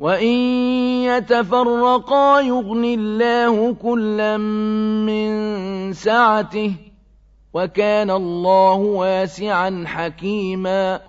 وَإِن يَتَفَرَّقَا يُغْنِ اللَّهُ كُلًّا مِّن سَعَتِهِ ۚ وَكَانَ اللَّهُ وَاسِعًا حَكِيمًا